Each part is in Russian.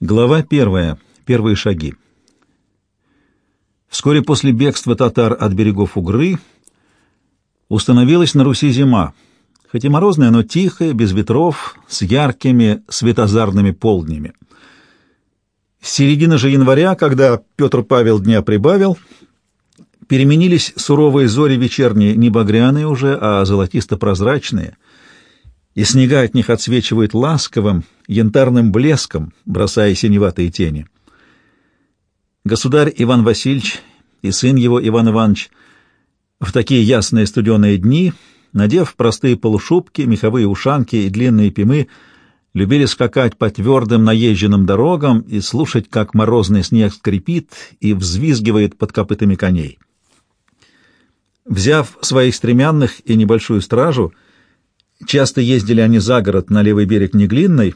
Глава первая. Первые шаги. Вскоре после бегства татар от берегов Угры установилась на Руси зима, хоть и морозная, но тихая, без ветров, с яркими светозарными полднями. С середины же января, когда Петр Павел дня прибавил, переменились суровые зори вечерние, не багряные уже, а золотисто-прозрачные — и снега от них отсвечивают ласковым, янтарным блеском, бросая синеватые тени. Государь Иван Васильевич и сын его Иван Иванович в такие ясные студеные дни, надев простые полушубки, меховые ушанки и длинные пимы, любили скакать по твердым наезженным дорогам и слушать, как морозный снег скрипит и взвизгивает под копытами коней. Взяв своих стремянных и небольшую стражу, Часто ездили они за город на левый берег Неглинной,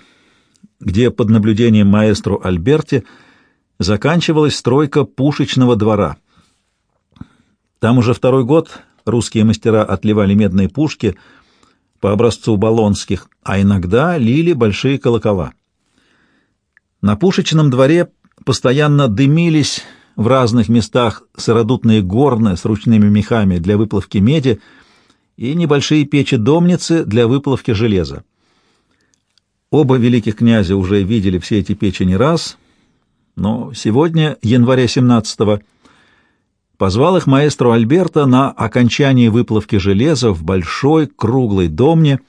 где под наблюдением маэстро Альберти заканчивалась стройка пушечного двора. Там уже второй год русские мастера отливали медные пушки по образцу болонских, а иногда лили большие колокола. На пушечном дворе постоянно дымились в разных местах сыродутные горны с ручными мехами для выплавки меди, и небольшие печи-домницы для выплавки железа. Оба великих князя уже видели все эти печи не раз, но сегодня, января 17-го, позвал их маэстро Альберто на окончание выплавки железа в большой круглой домне,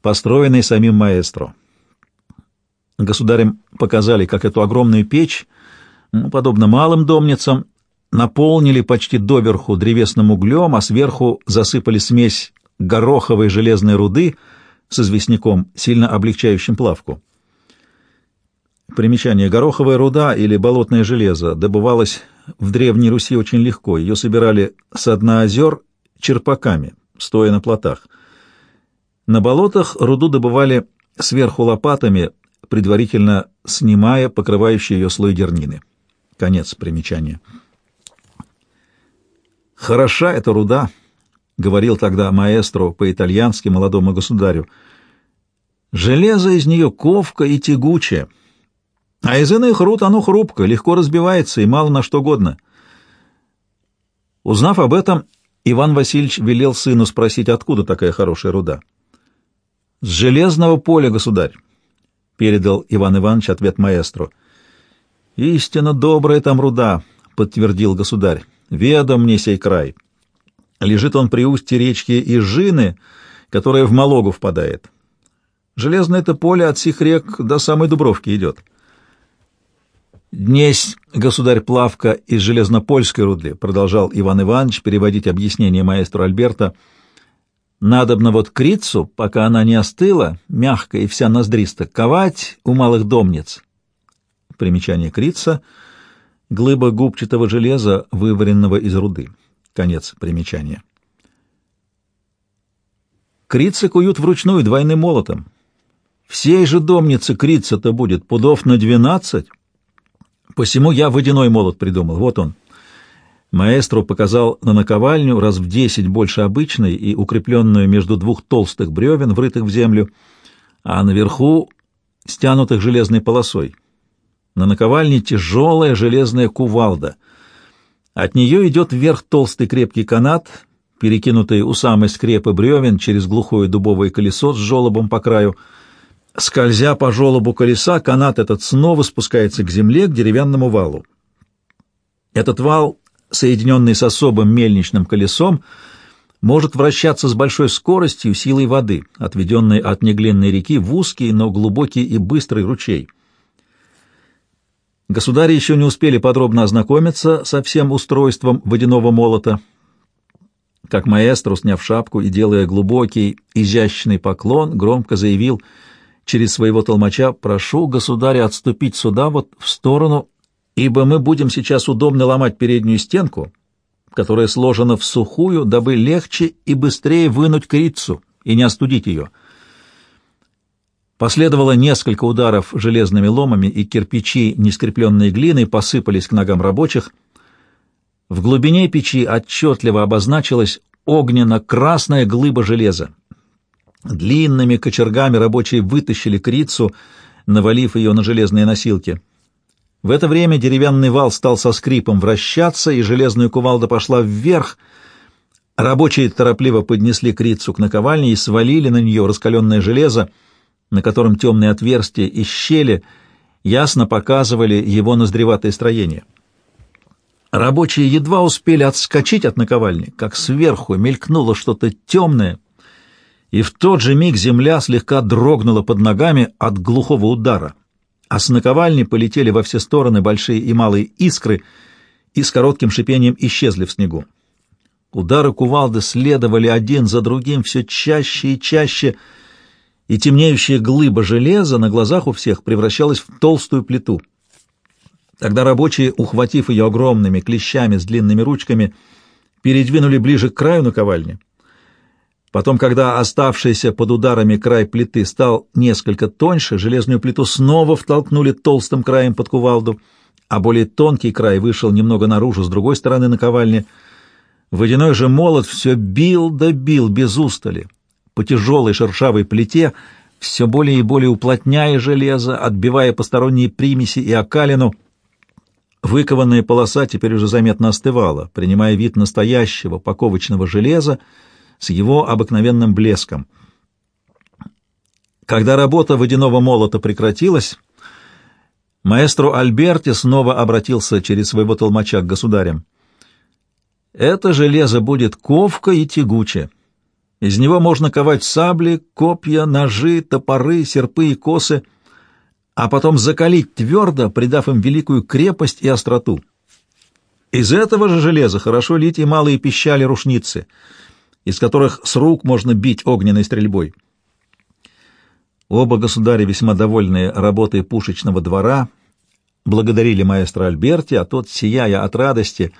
построенной самим маэстро. Государям показали, как эту огромную печь, ну, подобно малым домницам, наполнили почти доверху древесным углем, а сверху засыпали смесь гороховой железной руды с известняком, сильно облегчающим плавку. Примечание. Гороховая руда или болотное железо добывалось в Древней Руси очень легко. Ее собирали с дна озер черпаками, стоя на плотах. На болотах руду добывали сверху лопатами, предварительно снимая покрывающий ее слой дернины. Конец примечания. «Хороша эта руда», — говорил тогда маэстро по-итальянски молодому государю. «Железо из нее ковка и тягучее, а из иных руд оно хрупко, легко разбивается и мало на что годно». Узнав об этом, Иван Васильевич велел сыну спросить, откуда такая хорошая руда. «С железного поля, государь», — передал Иван Иванович ответ маэстро. «Истинно добрая там руда», — подтвердил государь. Ведом мне сей край. Лежит он при устье речки Ижины, которая в Малогу впадает. Железное это поле от сих рек до самой Дубровки идет. «Днесь, государь Плавка из железнопольской руды», — продолжал Иван Иванович переводить объяснение маэстру Альберта, «надобно вот крицу, пока она не остыла, мягкая и вся ноздриста, ковать у малых домниц». Примечание крица — глыба губчатого железа, вываренного из руды. Конец примечания. Крицы куют вручную двойным молотом. Всей же домнице крица-то будет пудов на двенадцать. Посему я водяной молот придумал. Вот он. Маэстро показал на наковальню раз в десять больше обычной и укрепленную между двух толстых бревен, врытых в землю, а наверху стянутых железной полосой. На наковальне тяжелая железная кувалда. От нее идет вверх толстый крепкий канат, перекинутый у самой скрепы бревен через глухое дубовое колесо с желобом по краю. Скользя по желобу колеса, канат этот снова спускается к земле, к деревянному валу. Этот вал, соединенный с особым мельничным колесом, может вращаться с большой скоростью силой воды, отведенной от неглинной реки в узкий, но глубокий и быстрый ручей. Государи еще не успели подробно ознакомиться со всем устройством водяного молота, как маэстро, сняв шапку и делая глубокий, изящный поклон, громко заявил через своего толмача «Прошу, государя, отступить сюда, вот в сторону, ибо мы будем сейчас удобно ломать переднюю стенку, которая сложена в сухую, дабы легче и быстрее вынуть крицу и не остудить ее». Последовало несколько ударов железными ломами, и кирпичи, не скрепленные глиной, посыпались к ногам рабочих. В глубине печи отчетливо обозначилась огненно-красная глыба железа. Длинными кочергами рабочие вытащили крицу, навалив ее на железные носилки. В это время деревянный вал стал со скрипом вращаться, и железная кувалда пошла вверх. Рабочие торопливо поднесли крицу к наковальне и свалили на нее раскаленное железо, на котором темные отверстия и щели ясно показывали его наздреватое строение. Рабочие едва успели отскочить от наковальни, как сверху мелькнуло что-то темное, и в тот же миг земля слегка дрогнула под ногами от глухого удара а с наковальни полетели во все стороны большие и малые искры и с коротким шипением исчезли в снегу. Удары кувалды следовали один за другим все чаще и чаще, и темнеющая глыба железа на глазах у всех превращалась в толстую плиту. Тогда рабочие, ухватив ее огромными клещами с длинными ручками, передвинули ближе к краю наковальни — Потом, когда оставшийся под ударами край плиты стал несколько тоньше, железную плиту снова втолкнули толстым краем под кувалду, а более тонкий край вышел немного наружу с другой стороны наковальни. Водяной же молот все бил да бил без устали. По тяжелой шершавой плите, все более и более уплотняя железо, отбивая посторонние примеси и окалину, выкованная полоса теперь уже заметно остывала, принимая вид настоящего паковочного железа, с его обыкновенным блеском. Когда работа водяного молота прекратилась, маэстро Альберти снова обратился через своего толмача к государям. «Это железо будет ковка и тягуче. Из него можно ковать сабли, копья, ножи, топоры, серпы и косы, а потом закалить твердо, придав им великую крепость и остроту. Из этого же железа хорошо лить и малые пищали-рушницы — из которых с рук можно бить огненной стрельбой. Оба государя, весьма довольные работой пушечного двора, благодарили маэстро Альберти, а тот, сияя от радости,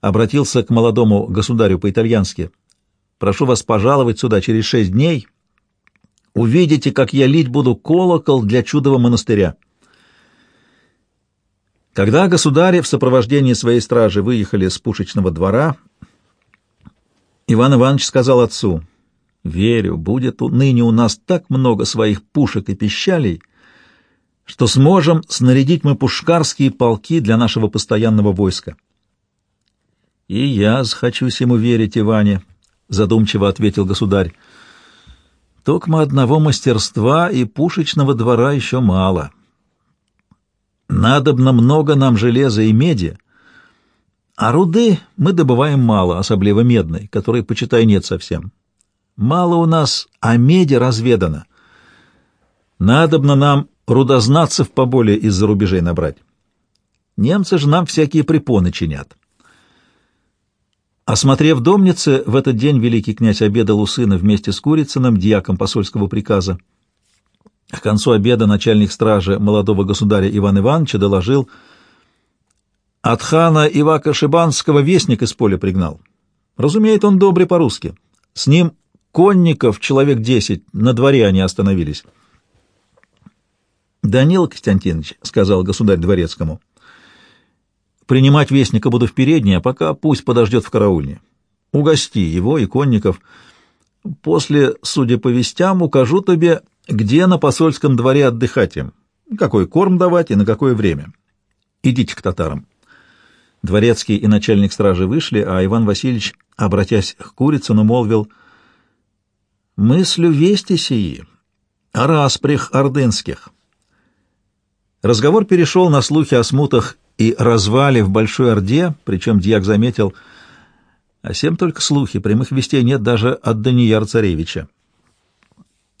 обратился к молодому государю по-итальянски. «Прошу вас пожаловать сюда через шесть дней. Увидите, как я лить буду колокол для чудового монастыря». Когда государи в сопровождении своей стражи выехали с пушечного двора, Иван Иванович сказал отцу, «Верю, будет ныне у нас так много своих пушек и пищалей, что сможем снарядить мы пушкарские полки для нашего постоянного войска». «И я захочусь ему верить, Иване», — задумчиво ответил государь. «Токмо одного мастерства и пушечного двора еще мало. Надобно много нам железа и меди, а руды мы добываем мало, особливо медной, которой, почитай, нет совсем. Мало у нас, а меди разведано. Надобно нам рудознатцев поболее из-за рубежей набрать. Немцы же нам всякие препоны чинят. Осмотрев домницы, в этот день великий князь обедал у сына вместе с Курицыным, дьяком посольского приказа. К концу обеда начальник стражи молодого государя Иван Ивановича доложил — от хана Ивака Шибанского вестник из поля пригнал. Разумеет он добрый по-русски. С ним конников человек десять, на дворе они остановились. «Данил Константинович», — сказал государь дворецкому, — «принимать вестника буду в передней, а пока пусть подождет в караульне. Угости его и конников. После, судя по вестям, укажу тебе, где на посольском дворе отдыхать им, какой корм давать и на какое время. Идите к татарам». Дворецкий и начальник стражи вышли, а Иван Васильевич, обратясь к Курицыну, молвил, «Мыслю вести сии, о распрях ордынских». Разговор перешел на слухи о смутах и развале в Большой Орде, причем дьяк заметил, а всем только слухи, прямых вестей нет даже от Данияра Царевича.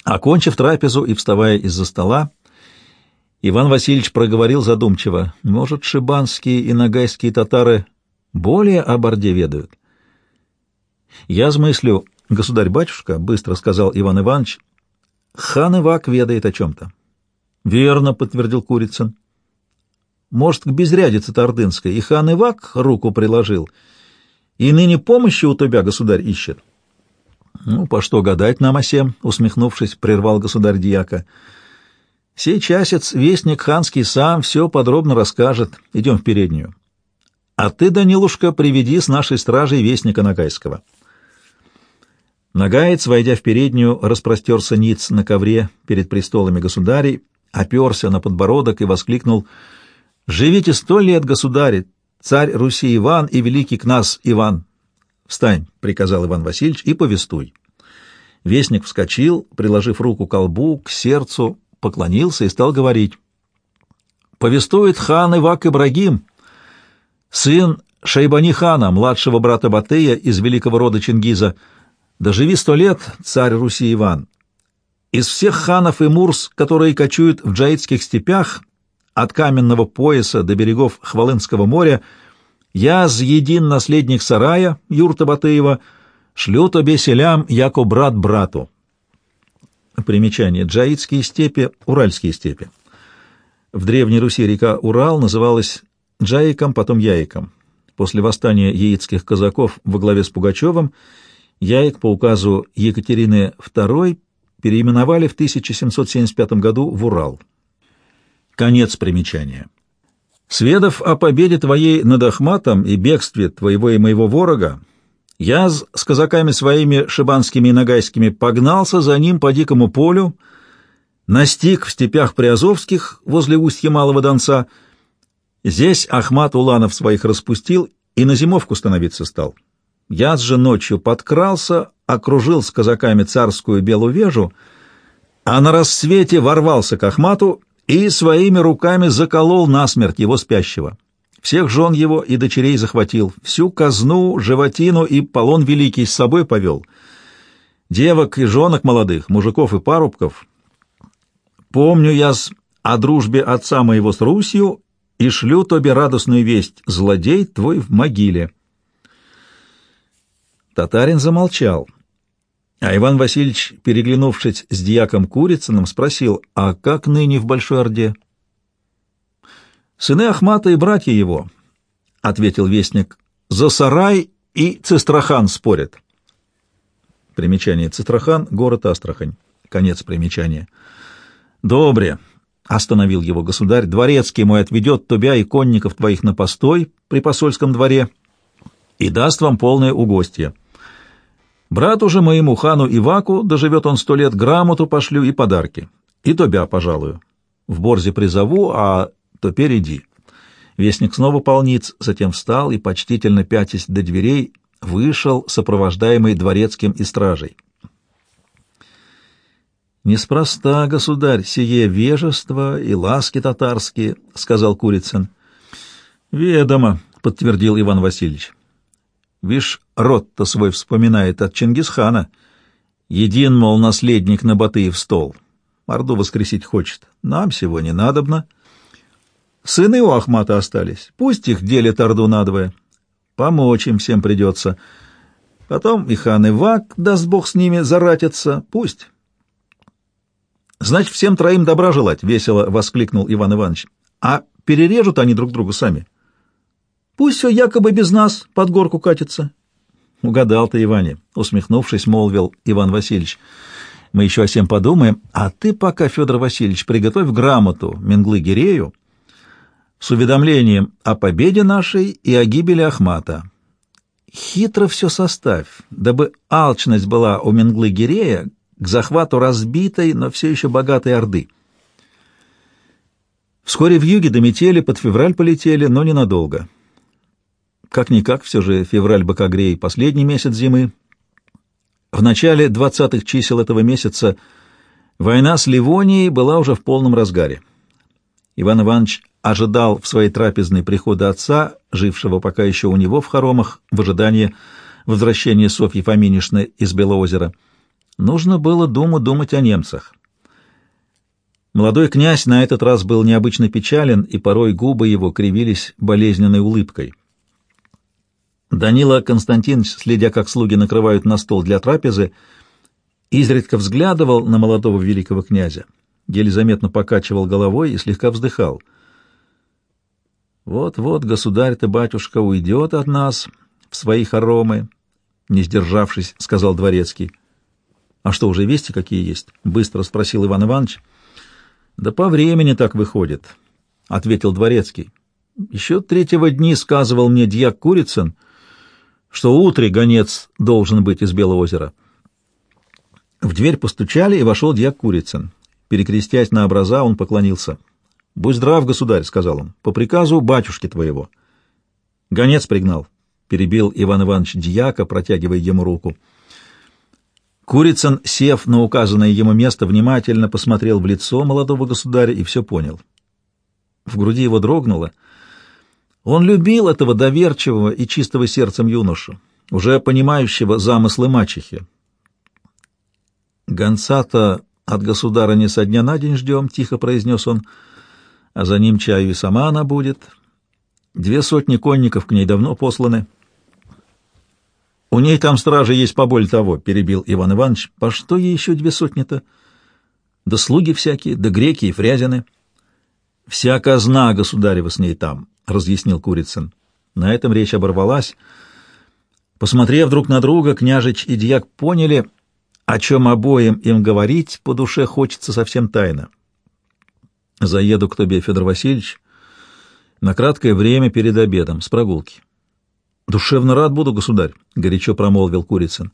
Окончив трапезу и вставая из-за стола, Иван Васильевич проговорил задумчиво. Может, шибанские и нагайские татары более о Борде ведают? Я смыслю, государь-батюшка, — быстро сказал Иван Иванович, — хан Ивак ведает о чем-то. Верно, — подтвердил Курицын. Может, к безрядице-то ордынской и хан Ивак руку приложил, и ныне помощи у тебя государь ищет. — Ну, по что гадать нам о сем, — усмехнувшись, прервал государь-дьяка. — Сей часец вестник ханский сам все подробно расскажет. Идем в переднюю. А ты, Данилушка, приведи с нашей стражей вестника Нагайского. Нагаец, войдя в переднюю, распростерся ниц на ковре перед престолами государей, оперся на подбородок и воскликнул «Живите сто лет, государи, царь Руси Иван и великий князь Иван!» «Встань!» — приказал Иван Васильевич, — «и повествуй». Вестник вскочил, приложив руку к колбу, к сердцу, поклонился и стал говорить. «Повествует хан Ивак Ибрагим, сын Шайбани хана, младшего брата Батыя из великого рода Чингиза. Доживи сто лет, царь Руси Иван. Из всех ханов и мурс, которые кочуют в джаитских степях, от каменного пояса до берегов Хвалынского моря, я, един наследник сарая, юрта Батыева, шлю тебе селям, яко брат брату. Примечание. Джаитские степи, Уральские степи. В Древней Руси река Урал называлась Джаиком, потом Яиком. После восстания яицких казаков во главе с Пугачевым Яик по указу Екатерины II переименовали в 1775 году в Урал. Конец примечания. Сведав о победе твоей над Ахматом и бегстве твоего и моего ворога, я с казаками своими шибанскими и нагайскими погнался за ним по дикому полю, настиг в степях Приазовских возле устья Малого Донца. Здесь Ахмат Уланов своих распустил и на зимовку становиться стал. Я же ночью подкрался, окружил с казаками царскую белую вежу, а на рассвете ворвался к Ахмату и своими руками заколол насмерть его спящего. Всех жен его и дочерей захватил, всю казну, животину и полон великий с собой повел. Девок и женок молодых, мужиков и парубков. Помню я о дружбе отца моего с Русью и шлю тебе радостную весть, злодей твой в могиле. Татарин замолчал, а Иван Васильевич, переглянувшись с дьяком Курицыным, спросил, а как ныне в Большой Орде? Сыны Ахмата и братья его, — ответил вестник, — за сарай и Цистрахан спорят. Примечание. Цистрахан — город Астрахань. Конец примечания. Добре, — остановил его государь, — дворецкий мой отведет тебя и конников твоих на постой при посольском дворе и даст вам полное угостье. Брату же моему хану Иваку, доживет он сто лет, грамоту пошлю и подарки. И тебя пожалую. В борзе призову, а то перейди. Вестник снова полниц, затем встал и, почтительно пятясь до дверей, вышел, сопровождаемый дворецким и стражей. «Неспроста, государь, сие вежество и ласки татарские», — сказал Курицын. «Ведомо», — подтвердил Иван Васильевич. «Вишь, род-то свой вспоминает от Чингисхана. Един, мол, наследник на Батыев стол. Орду воскресить хочет. Нам сегодня надобно». Сыны у Ахмата остались. Пусть их делят Орду надвое. Помочь им всем придется. Потом и хан Ивак, даст бог с ними, заратятся. Пусть. Значит, всем троим добра желать, — весело воскликнул Иван Иванович. А перережут они друг друга сами. Пусть все якобы без нас под горку катится. Угадал ты, Иване, — усмехнувшись, молвил Иван Васильевич. Мы еще о всем подумаем, а ты пока, Федор Васильевич, приготовь грамоту Менглы Гирею, с уведомлением о победе нашей и о гибели Ахмата. Хитро все составь, дабы алчность была у Менглы Гирея к захвату разбитой, но все еще богатой Орды. Вскоре в юге до метели под февраль полетели, но ненадолго. Как-никак, все же февраль бокогрей — последний месяц зимы. В начале двадцатых чисел этого месяца война с Ливонией была уже в полном разгаре. Иван Иванович ожидал в своей трапезной прихода отца, жившего пока еще у него в хоромах, в ожидании возвращения Софьи Фоминишны из Белоозера. Нужно было думу думать о немцах. Молодой князь на этот раз был необычно печален, и порой губы его кривились болезненной улыбкой. Данила Константинович, следя, как слуги накрывают на стол для трапезы, изредка взглядывал на молодого великого князя, еле заметно покачивал головой и слегка вздыхал — вот-вот государь-то, батюшка, уйдет от нас в свои хоромы, не сдержавшись, сказал дворецкий. А что, уже вести какие есть? Быстро спросил Иван Иванович. Да по времени так выходит, ответил дворецкий. Еще третьего дни сказывал мне дьяк Курицын, что утре гонец должен быть из Белого озера. В дверь постучали, и вошел дьяк Курицын. Перекрестясь на образа, он поклонился. — Будь здрав, государь, — сказал он, — по приказу батюшки твоего. — Гонец пригнал, — перебил Иван Иванович Дьяка, протягивая ему руку. Курицын, сев на указанное ему место, внимательно посмотрел в лицо молодого государя и все понял. В груди его дрогнуло. Он любил этого доверчивого и чистого сердцем юношу, уже понимающего замыслы мачехи. «Гонца-то от государыни со дня на день ждем», — тихо произнес он, — «а за ним чаю и сама она будет. Две сотни конников к ней давно посланы». «У ней там стражи есть поболь того», — перебил Иван Иванович. «По что ей еще две сотни-то?» «Да слуги всякие, да греки и фрязины». «Вся казна государева с ней там», — разъяснил Курицын. На этом речь оборвалась. Посмотрев друг на друга, княжич и дьяк поняли, о чем обоим им говорить по душе хочется совсем тайно. «Заеду к тебе, Федор Васильевич, на краткое время перед обедом, с прогулки». «Душевно рад буду, государь», — горячо промолвил Курицын.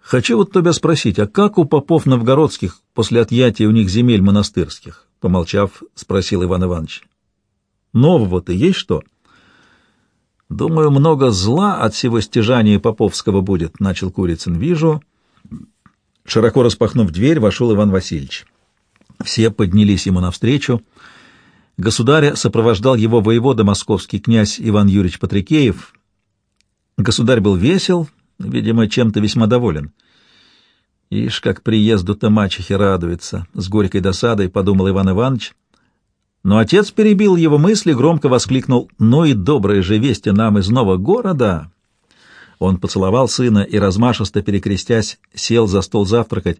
«Хочу вот тебя спросить, а как у попов новгородских после отъятия у них земель монастырских?» — помолчав, спросил Иван Иванович. «Нового-то есть что?» «Думаю, много зла от всего стяжания Поповского будет», — начал Курицын. «Вижу». Широко распахнув дверь, вошел Иван Васильевич. Все поднялись ему навстречу. Государя сопровождал его воевода московский князь Иван Юрьевич Патрикеев. Государь был весел, видимо, чем-то весьма доволен. «Ишь, как приезду-то мачехи радуется!» — с горькой досадой подумал Иван Иванович. Но отец перебил его мысли, громко воскликнул «Ну и добрые же вести нам из нового города!» Он поцеловал сына и, размашисто перекрестясь, сел за стол завтракать.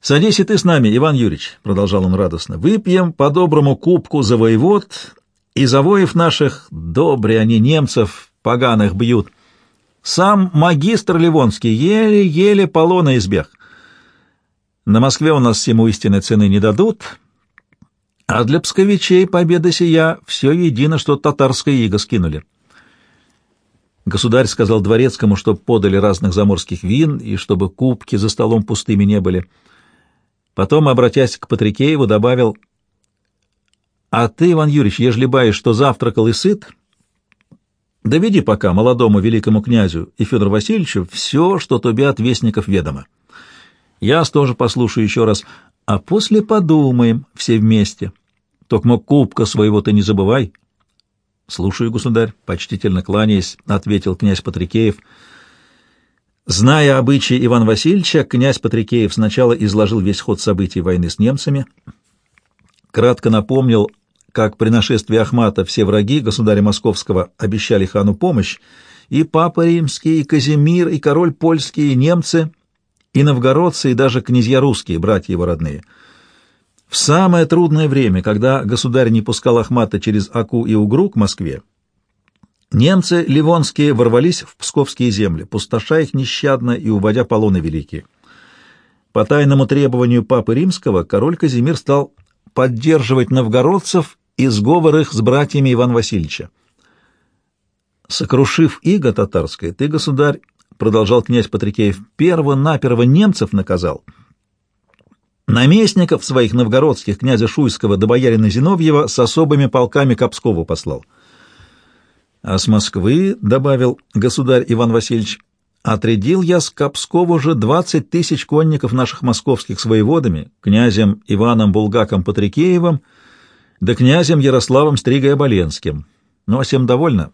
«Садись и ты с нами, Иван Юрьевич», — продолжал он радостно. «Выпьем по доброму кубку за воевод, и за воев наших, добре они немцев, поганых бьют. Сам магистр Ливонский еле-еле полона избег. На Москве у нас всему истинной цены не дадут, а для псковичей победа сия все едино, что татарское иго скинули». Государь сказал дворецкому, чтоб подали разных заморских вин и чтобы кубки за столом пустыми не были — Потом, обратясь к Патрикееву, добавил, «А ты, Иван Юрьевич, ежели баешь, что завтракал и сыт, доведи пока молодому великому князю и Федору Васильевичу все, что тебе от вестников ведомо. Я тоже послушаю еще раз, а после подумаем все вместе. Только кубка своего ты не забывай». «Слушаю, государь», — почтительно кланяясь, — ответил князь Патрикеев, — Зная обычаи Ивана Васильевича, князь Патрикеев сначала изложил весь ход событий войны с немцами, кратко напомнил, как при нашествии Ахмата все враги государя Московского обещали хану помощь, и папа римский, и Казимир, и король польский, и немцы, и новгородцы, и даже князья русские, братья его родные. В самое трудное время, когда государь не пускал Ахмата через Аку и Угру к Москве, Немцы ливонские ворвались в псковские земли, пустошая их нещадно и уводя полоны великие. По тайному требованию Папы Римского король Казимир стал поддерживать новгородцев и сговор их с братьями Ивана Васильевича. «Сокрушив иго татарское, ты, государь, — продолжал князь Патрикеев, — перво-наперво немцев наказал, наместников своих новгородских, князя Шуйского до боярина Зиновьева, с особыми полками к Пскову послал». А с Москвы, — добавил государь Иван Васильевич, — отрядил я с Капскова же двадцать тысяч конников наших московских с воеводами, князем Иваном Булгаком Патрикеевым, да князем Ярославом Стригой-Оболенским. Ну, а всем довольно.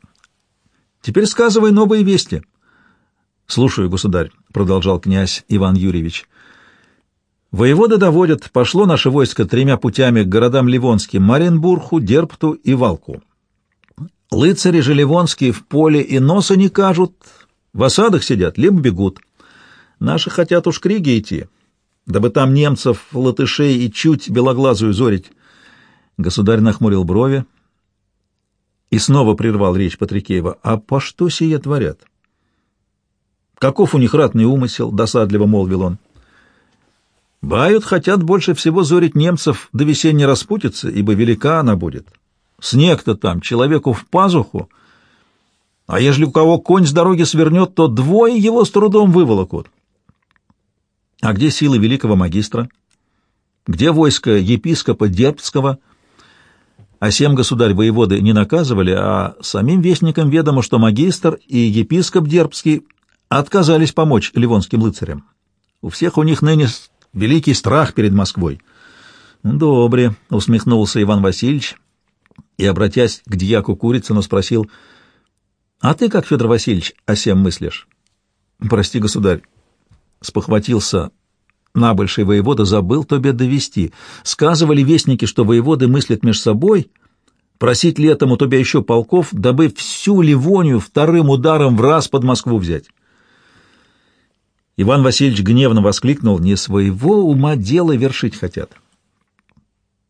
Теперь сказывай новые вести. — Слушаю, государь, — продолжал князь Иван Юрьевич. Воеводы доводят, пошло наше войско тремя путями к городам Ливонским, Маренбургу, Дерпту и Валку. Лыцари же ливонские в поле и носа не кажут, в осадах сидят, либо бегут. Наши хотят уж к Риге идти, дабы там немцев, латышей и чуть белоглазую зорить. Государь нахмурил брови и снова прервал речь Патрикеева. «А по что сие творят?» «Каков у них ратный умысел?» — досадливо молвил он. «Бают хотят больше всего зорить немцев до весенней распутицы, ибо велика она будет. Снег-то там, человеку в пазуху. А ежели у кого конь с дороги свернет, то двое его с трудом выволокут. А где силы великого магистра? Где войско епископа Дербского? А семь государь воеводы не наказывали, а самим вестникам ведомо, что магистр и епископ Дербский отказались помочь ливонским рыцарям. У всех у них ныне великий страх перед Москвой. «Добре», — усмехнулся Иван Васильевич и, обратясь к дьяку Курицыну, спросил, «А ты как, Федор Васильевич, о сем мыслишь?» «Прости, государь», — спохватился набольший воевода, забыл тебе довести. Сказывали вестники, что воеводы мыслят между собой, просить летом у тебя еще полков, дабы всю Ливонию вторым ударом в раз под Москву взять. Иван Васильевич гневно воскликнул, «Не своего ума дело вершить хотят».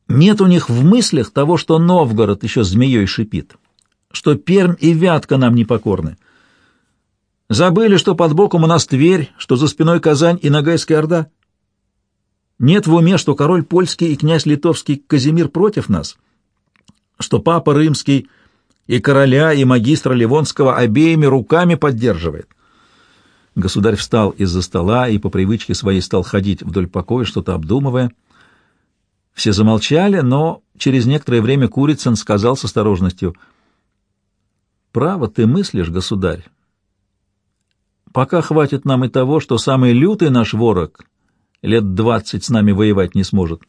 Нет у них в мыслях того, что Новгород еще змеей шипит, что Пермь и Вятка нам непокорны. Забыли, что под боком у нас Тверь, что за спиной Казань и Ногайская Орда? Нет в уме, что король польский и князь литовский Казимир против нас, что папа римский и короля, и магистра Ливонского обеими руками поддерживает. Государь встал из-за стола и по привычке своей стал ходить вдоль покоя, что-то обдумывая. Все замолчали, но через некоторое время Курицын сказал с осторожностью, «Право ты мыслишь, государь. Пока хватит нам и того, что самый лютый наш ворог лет двадцать с нами воевать не сможет».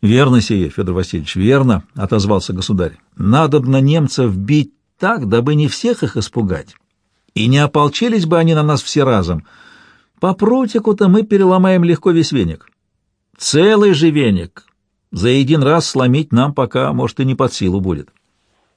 «Верно сие, Федор Васильевич, верно», — отозвался государь. «Надобно немцев бить так, дабы не всех их испугать, и не ополчились бы они на нас все разом. По прутику-то мы переломаем легко весь веник». Целый же веник. За один раз сломить нам пока, может, и не под силу будет.